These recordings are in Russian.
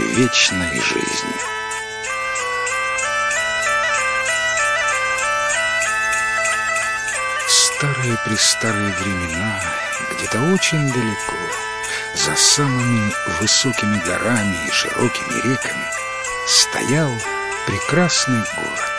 вечной жизни. Старые-престарые времена, где-то очень далеко, за самыми высокими горами и широкими реками, стоял прекрасный город,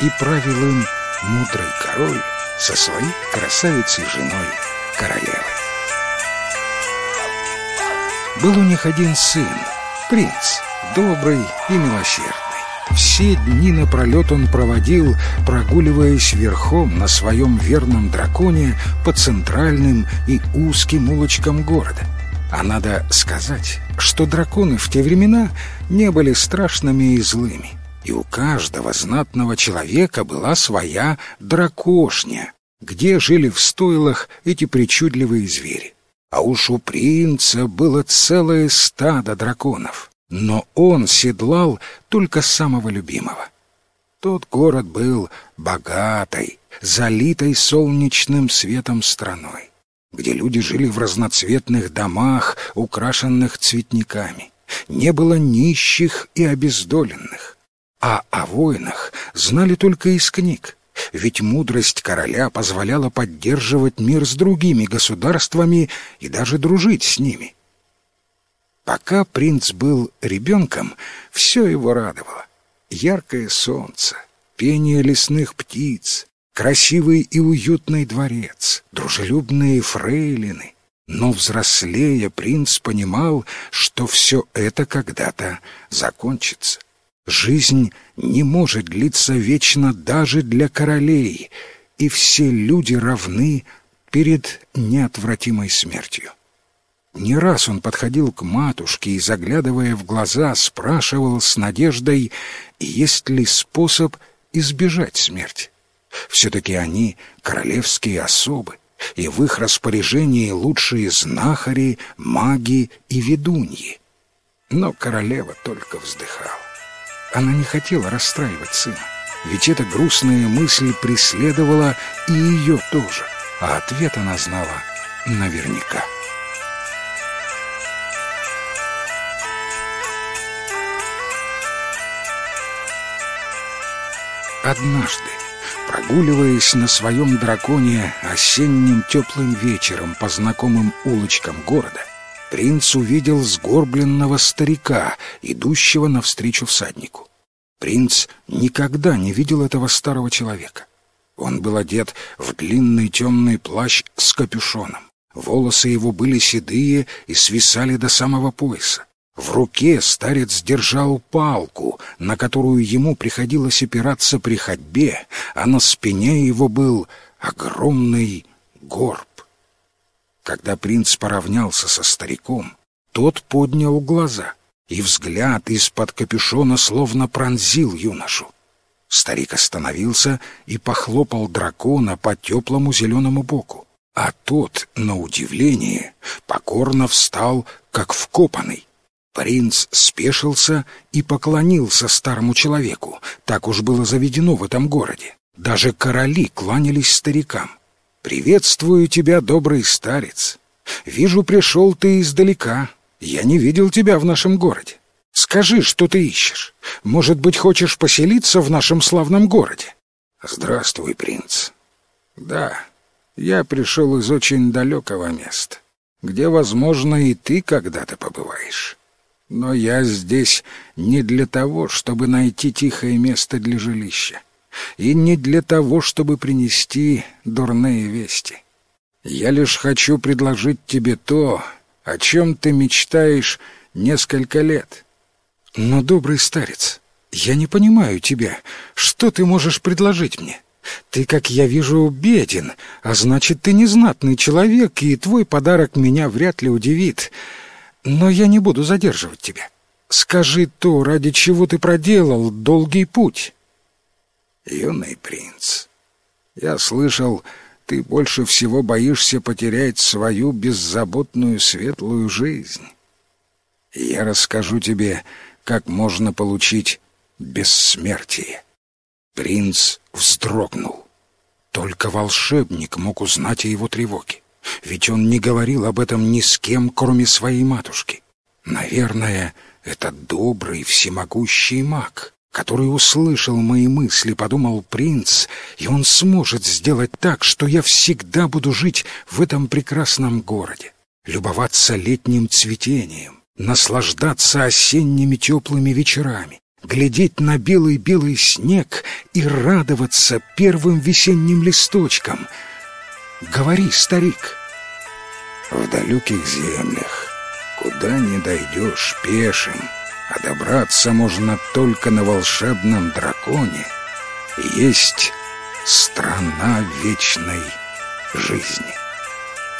и правил им мудрый король со своей красавицей женой королевой. Был у них один сын, принц, добрый и милосердный. Все дни напролет он проводил, прогуливаясь верхом на своем верном драконе по центральным и узким улочкам города. А надо сказать, что драконы в те времена не были страшными и злыми, и у каждого знатного человека была своя дракошня, где жили в стойлах эти причудливые звери. А уж у принца было целое стадо драконов но он седлал только самого любимого. Тот город был богатой, залитой солнечным светом страной, где люди жили в разноцветных домах, украшенных цветниками. Не было нищих и обездоленных. А о войнах знали только из книг, ведь мудрость короля позволяла поддерживать мир с другими государствами и даже дружить с ними. Пока принц был ребенком, все его радовало. Яркое солнце, пение лесных птиц, красивый и уютный дворец, дружелюбные фрейлины. Но взрослея принц понимал, что все это когда-то закончится. Жизнь не может длиться вечно даже для королей, и все люди равны перед неотвратимой смертью. Не раз он подходил к матушке и, заглядывая в глаза, спрашивал с надеждой, есть ли способ избежать смерти. Все-таки они королевские особы, и в их распоряжении лучшие знахари, маги и ведуньи. Но королева только вздыхала. Она не хотела расстраивать сына, ведь эта грустная мысль преследовала и ее тоже, а ответ она знала наверняка. Однажды, прогуливаясь на своем драконе осенним теплым вечером по знакомым улочкам города, принц увидел сгорбленного старика, идущего навстречу всаднику. Принц никогда не видел этого старого человека. Он был одет в длинный темный плащ с капюшоном. Волосы его были седые и свисали до самого пояса. В руке старец держал палку, на которую ему приходилось опираться при ходьбе, а на спине его был огромный горб. Когда принц поравнялся со стариком, тот поднял глаза, и взгляд из-под капюшона словно пронзил юношу. Старик остановился и похлопал дракона по теплому зеленому боку, а тот, на удивление, покорно встал, как вкопанный. Принц спешился и поклонился старому человеку. Так уж было заведено в этом городе. Даже короли кланялись старикам. «Приветствую тебя, добрый старец. Вижу, пришел ты издалека. Я не видел тебя в нашем городе. Скажи, что ты ищешь. Может быть, хочешь поселиться в нашем славном городе?» «Здравствуй, принц. Да, я пришел из очень далекого места, где, возможно, и ты когда-то побываешь». Но я здесь не для того, чтобы найти тихое место для жилища, и не для того, чтобы принести дурные вести. Я лишь хочу предложить тебе то, о чем ты мечтаешь несколько лет. Но, добрый старец, я не понимаю тебя. Что ты можешь предложить мне? Ты, как я вижу, беден, а значит, ты незнатный человек, и твой подарок меня вряд ли удивит. Но я не буду задерживать тебя. Скажи то, ради чего ты проделал долгий путь. Юный принц, я слышал, ты больше всего боишься потерять свою беззаботную светлую жизнь. Я расскажу тебе, как можно получить бессмертие. Принц вздрогнул. Только волшебник мог узнать о его тревоге ведь он не говорил об этом ни с кем, кроме своей матушки. Наверное, Это добрый, всемогущий маг, который услышал мои мысли, подумал принц, и он сможет сделать так, что я всегда буду жить в этом прекрасном городе, любоваться летним цветением, наслаждаться осенними теплыми вечерами, глядеть на белый-белый снег и радоваться первым весенним листочкам. Говори, старик. В далеких землях, куда не дойдешь пешим, а добраться можно только на волшебном драконе, есть страна вечной жизни.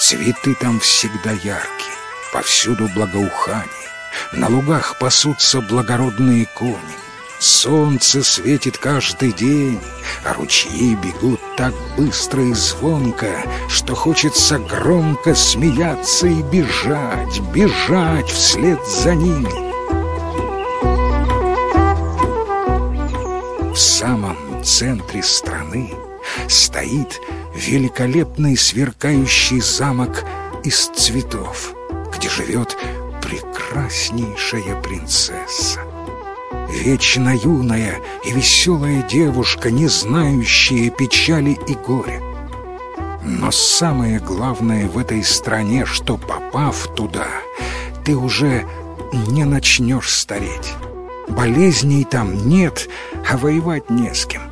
Цветы там всегда яркие, повсюду благоухание. На лугах пасутся благородные кони. Солнце светит каждый день, а ручьи бегут так быстро и звонко, что хочется громко смеяться и бежать, бежать вслед за ними. Центре страны стоит великолепный сверкающий замок из цветов, где живет прекраснейшая принцесса. Вечно юная и веселая девушка, не знающая печали и горя. Но самое главное в этой стране, что попав туда, ты уже не начнешь стареть. Болезней там нет, а воевать не с кем.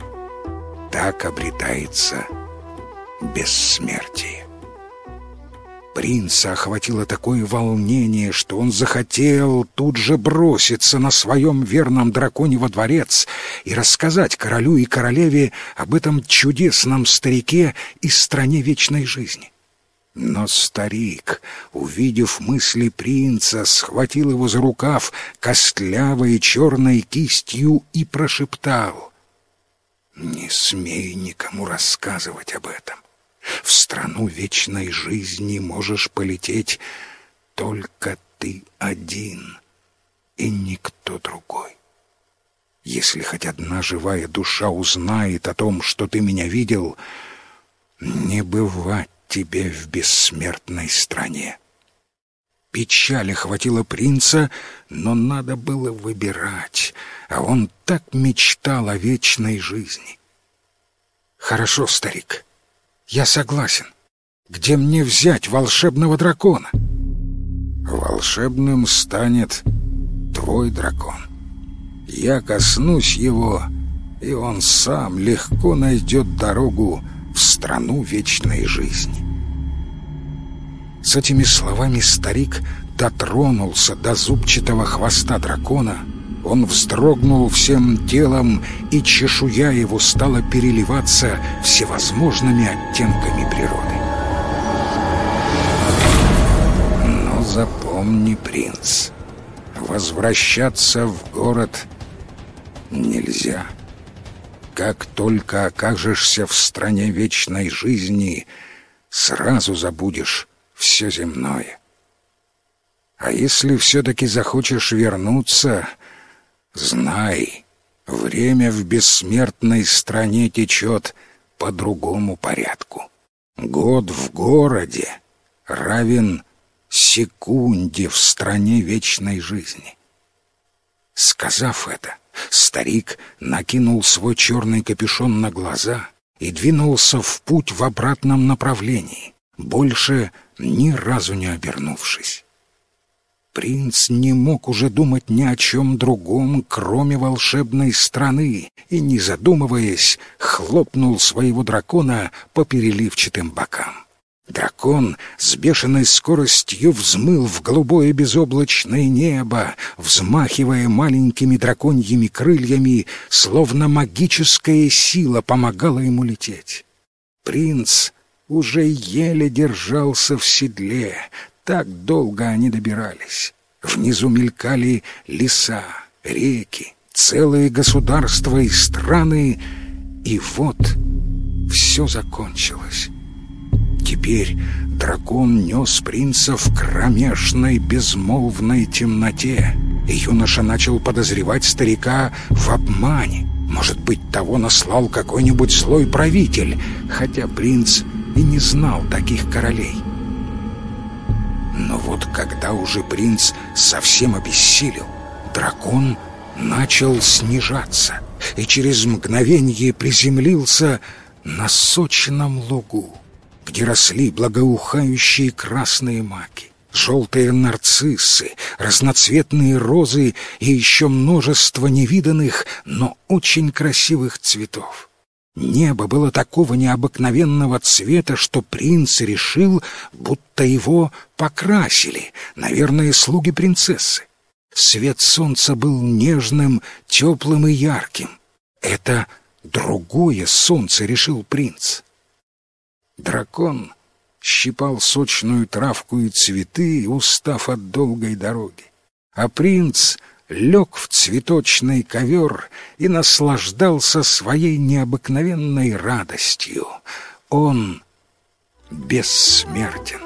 Так обретается бессмертие. Принца охватило такое волнение, что он захотел тут же броситься на своем верном драконе во дворец и рассказать королю и королеве об этом чудесном старике из стране вечной жизни. Но старик, увидев мысли принца, схватил его за рукав костлявой черной кистью и прошептал «Не смей никому рассказывать об этом. В страну вечной жизни можешь полететь только ты один и никто другой. Если хоть одна живая душа узнает о том, что ты меня видел, не бывать тебе в бессмертной стране. Печали хватило принца, но надо было выбирать, а он так мечтал о вечной жизни. «Хорошо, старик», я согласен. Где мне взять волшебного дракона? Волшебным станет твой дракон. Я коснусь его, и он сам легко найдет дорогу в страну вечной жизни. С этими словами старик дотронулся до зубчатого хвоста дракона — он вздрогнул всем телом, и чешуя его стала переливаться всевозможными оттенками природы. Но запомни, принц, возвращаться в город нельзя. Как только окажешься в стране вечной жизни, сразу забудешь все земное. А если все-таки захочешь вернуться, Знай, время в бессмертной стране течет по другому порядку. Год в городе равен секунде в стране вечной жизни. Сказав это, старик накинул свой черный капюшон на глаза и двинулся в путь в обратном направлении, больше ни разу не обернувшись. Принц не мог уже думать ни о чем другом, кроме волшебной страны, и, не задумываясь, хлопнул своего дракона по переливчатым бокам. Дракон с бешеной скоростью взмыл в голубое безоблачное небо, взмахивая маленькими драконьими крыльями, словно магическая сила помогала ему лететь. Принц уже еле держался в седле, так долго они добирались. Внизу мелькали леса, реки, целые государства и страны, и вот все закончилось. Теперь дракон нес принца в кромешной безмолвной темноте, юноша начал подозревать старика в обмане. Может быть, того наслал какой-нибудь злой правитель, хотя принц и не знал таких королей. Но вот когда уже принц совсем обессилел, дракон начал снижаться и через мгновение приземлился на сочном лугу, где росли благоухающие красные маки желтые нарциссы, разноцветные розы и еще множество невиданных, но очень красивых цветов. Небо было такого необыкновенного цвета, что принц решил, будто его покрасили, наверное, слуги принцессы. Свет солнца был нежным, теплым и ярким. Это другое солнце, решил принц. Дракон щипал сочную травку и цветы, устав от долгой дороги. А принц лег в цветочный ковер и наслаждался своей необыкновенной радостью. Он бессмертен.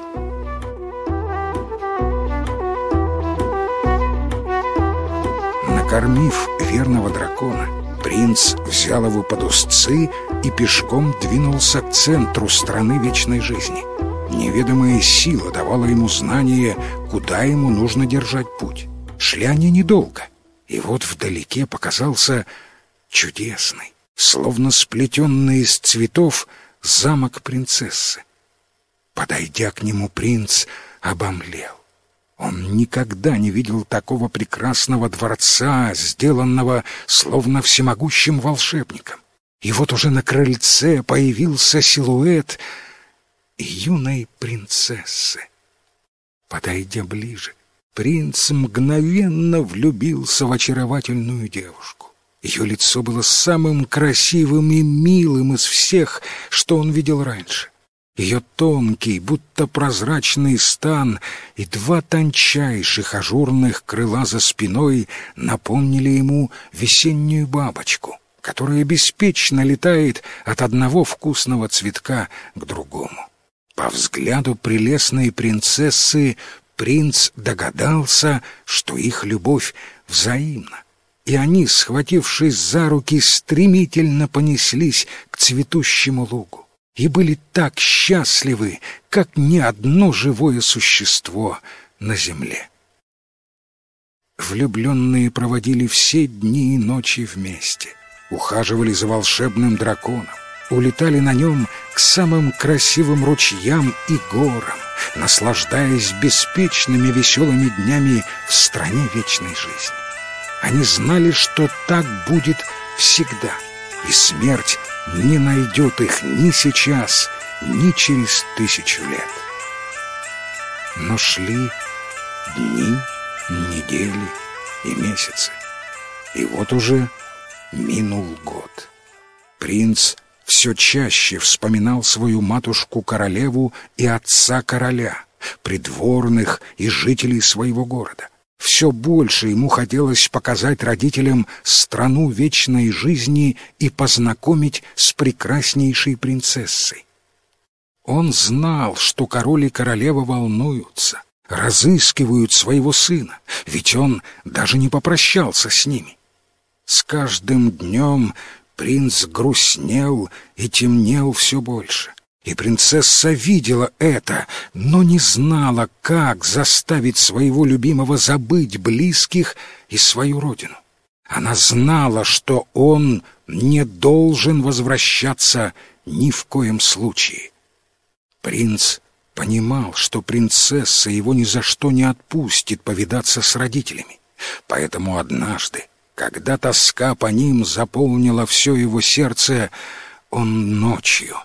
Накормив верного дракона, принц взял его под узцы и пешком двинулся к центру страны вечной жизни. Неведомая сила давала ему знание, куда ему нужно держать путь. Шли они недолго, и вот вдалеке показался чудесный, словно сплетенный из цветов, замок принцессы. Подойдя к нему, принц обомлел. Он никогда не видел такого прекрасного дворца, сделанного словно всемогущим волшебником. И вот уже на крыльце появился силуэт юной принцессы. Подойдя ближе, Принц мгновенно влюбился в очаровательную девушку. Ее лицо было самым красивым и милым из всех, что он видел раньше. Ее тонкий, будто прозрачный стан и два тончайших ажурных крыла за спиной напомнили ему весеннюю бабочку, которая беспечно летает от одного вкусного цветка к другому. По взгляду прелестной принцессы принц догадался, что их любовь взаимна, и они, схватившись за руки, стремительно понеслись к цветущему лугу и были так счастливы, как ни одно живое существо на земле. Влюбленные проводили все дни и ночи вместе, ухаживали за волшебным драконом, улетали на нем к самым красивым ручьям и горам, наслаждаясь беспечными веселыми днями в стране вечной жизни. Они знали, что так будет всегда, и смерть не найдет их ни сейчас, ни через тысячу лет. Но шли дни, недели и месяцы, и вот уже минул год. Принц все чаще вспоминал свою матушку-королеву и отца короля, придворных и жителей своего города. Все больше ему хотелось показать родителям страну вечной жизни и познакомить с прекраснейшей принцессой. Он знал, что король и королева волнуются, разыскивают своего сына, ведь он даже не попрощался с ними. С каждым днем Принц грустнел и темнел все больше. И принцесса видела это, но не знала, как заставить своего любимого забыть близких и свою родину. Она знала, что он не должен возвращаться ни в коем случае. Принц понимал, что принцесса его ни за что не отпустит повидаться с родителями. Поэтому однажды, когда тоска по ним заполнила все его сердце, он ночью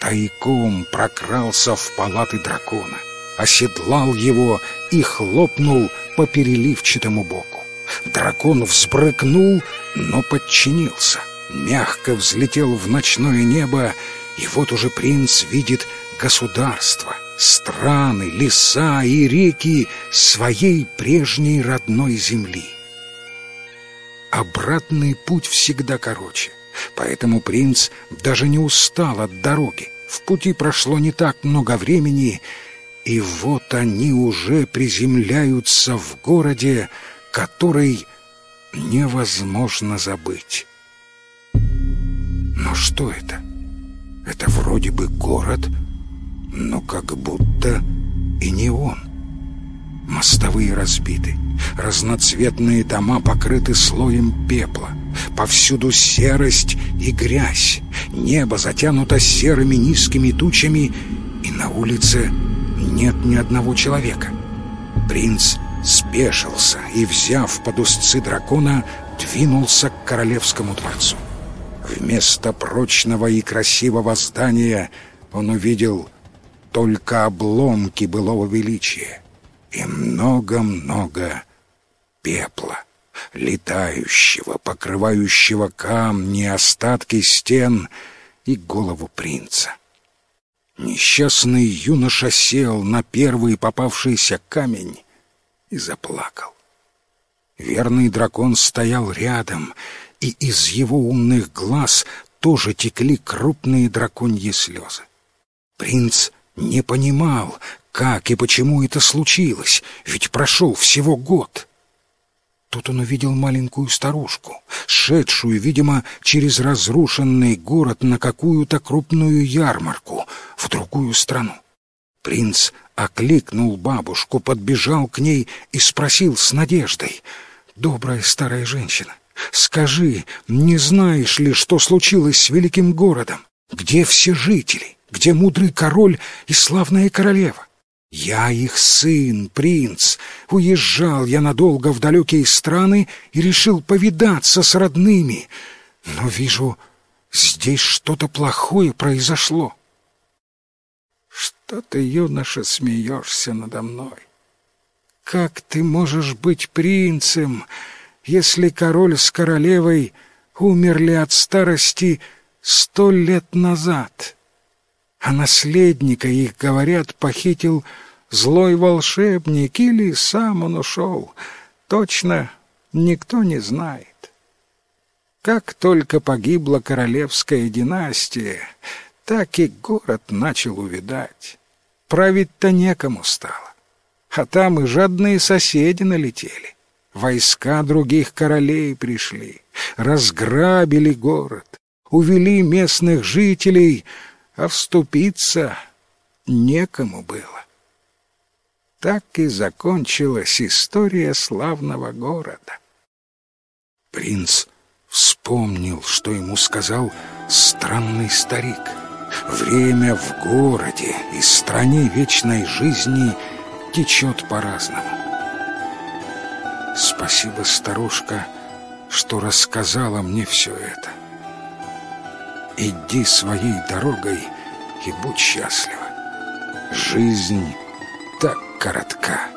тайком прокрался в палаты дракона, оседлал его и хлопнул по переливчатому боку. Дракон взбрыкнул, но подчинился, мягко взлетел в ночное небо, и вот уже принц видит государство, страны, леса и реки своей прежней родной земли. Обратный путь всегда короче, поэтому принц даже не устал от дороги. В пути прошло не так много времени, и вот они уже приземляются в городе, который невозможно забыть. Но что это? Это вроде бы город, но как будто и не он. Мостовые разбиты, разноцветные дома покрыты слоем пепла. Повсюду серость и грязь, небо затянуто серыми низкими тучами, и на улице нет ни одного человека. Принц спешился и, взяв под узцы дракона, двинулся к королевскому дворцу. Вместо прочного и красивого здания он увидел только обломки былого величия и много-много пепла, летающего, покрывающего камни, остатки стен и голову принца. Несчастный юноша сел на первый попавшийся камень и заплакал. Верный дракон стоял рядом, и из его умных глаз тоже текли крупные драконьи слезы. Принц не понимал, как и почему это случилось, ведь прошел всего год. Тут он увидел маленькую старушку, шедшую, видимо, через разрушенный город на какую-то крупную ярмарку в другую страну. Принц окликнул бабушку, подбежал к ней и спросил с надеждой. «Добрая старая женщина, скажи, не знаешь ли, что случилось с великим городом? Где все жители? Где мудрый король и славная королева?» Я их сын, принц. Уезжал я надолго в далекие страны и решил повидаться с родными. Но вижу, здесь что-то плохое произошло. Что ты, юноша, смеешься надо мной? Как ты можешь быть принцем, если король с королевой умерли от старости сто лет назад? А наследника их, говорят, похитил злой волшебник или сам он ушел. Точно никто не знает. Как только погибла королевская династия, так и город начал увидать. Править-то некому стало. А там и жадные соседи налетели. Войска других королей пришли, разграбили город, увели местных жителей, а вступиться некому было. Так и закончилась история славного города. Принц вспомнил, что ему сказал странный старик. Время в городе и стране вечной жизни течет по-разному. Спасибо, старушка, что рассказала мне все это. Иди своей дорогой и будь счастлива. Жизнь так коротка.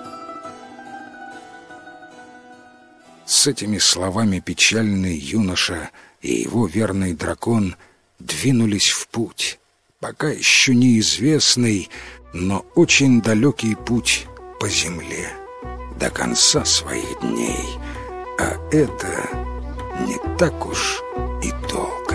С этими словами печальный юноша и его верный дракон двинулись в путь, пока еще неизвестный, но очень далекий путь по земле до конца своих дней, а это не так уж и долго.